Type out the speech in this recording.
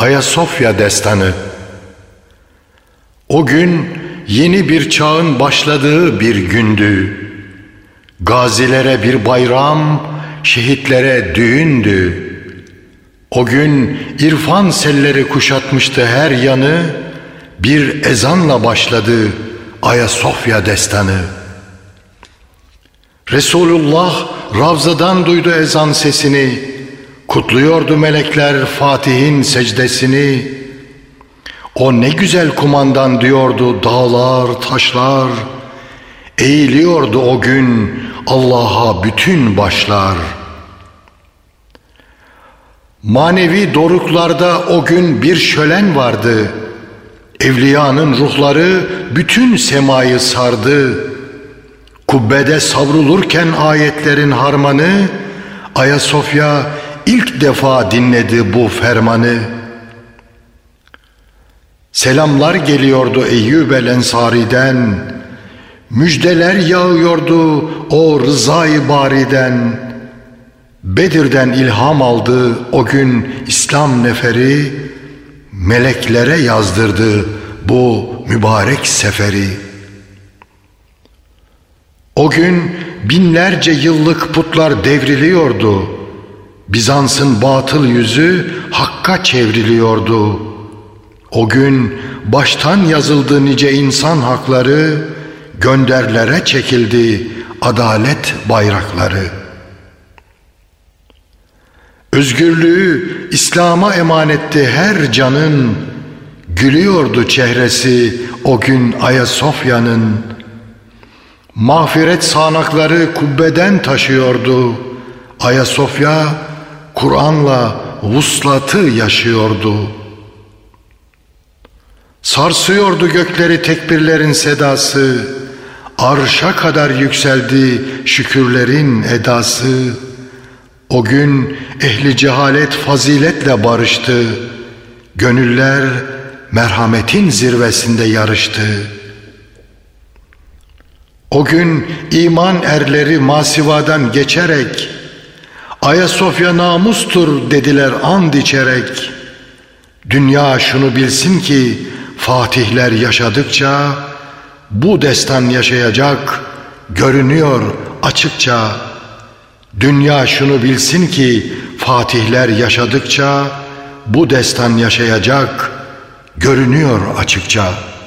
Ayasofya Destanı O gün yeni bir çağın başladığı bir gündü. Gazilere bir bayram, şehitlere düğündü. O gün irfan selleri kuşatmıştı her yanı, bir ezanla başladı Ayasofya destanı. Resulullah Ravza'dan duydu ezan sesini, kutluyordu melekler Fatih'in secdesini. O ne güzel kumandan diyordu dağlar, taşlar. Eğiliyordu o gün Allah'a bütün başlar. Manevi doruklarda o gün bir şölen vardı. Evliyanın ruhları bütün semayı sardı. Kubbede savrulurken ayetlerin harmanı, Ayasofya ilk defa dinledi bu fermanı.'' Selamlar geliyordu Eyyub el Ensari'den, müjdeler yağıyordu o rızayı bariden. Bedir'den ilham aldı o gün İslam neferi, meleklere yazdırdı bu mübarek seferi. O gün binlerce yıllık putlar devriliyordu. Bizans'ın batıl yüzü hakka çevriliyordu.'' O gün baştan yazıldı nice insan hakları, gönderlere çekildi adalet bayrakları. Özgürlüğü İslam'a emanetti her canın, gülüyordu çehresi o gün Ayasofya'nın. Mağfiret sağanakları kubbeden taşıyordu. Ayasofya Kur'an'la vuslatı yaşıyordu.'' Sarsıyordu gökleri tekbirlerin sedası, arşa kadar yükseldi şükürlerin edası. O gün ehli cehalet faziletle barıştı, gönüller merhametin zirvesinde yarıştı. O gün iman erleri masivadan geçerek, Ayasofya namustur dediler and içerek. Dünya şunu bilsin ki Fatihler yaşadıkça bu destan yaşayacak görünüyor açıkça. Dünya şunu bilsin ki Fatihler yaşadıkça bu destan yaşayacak görünüyor açıkça.''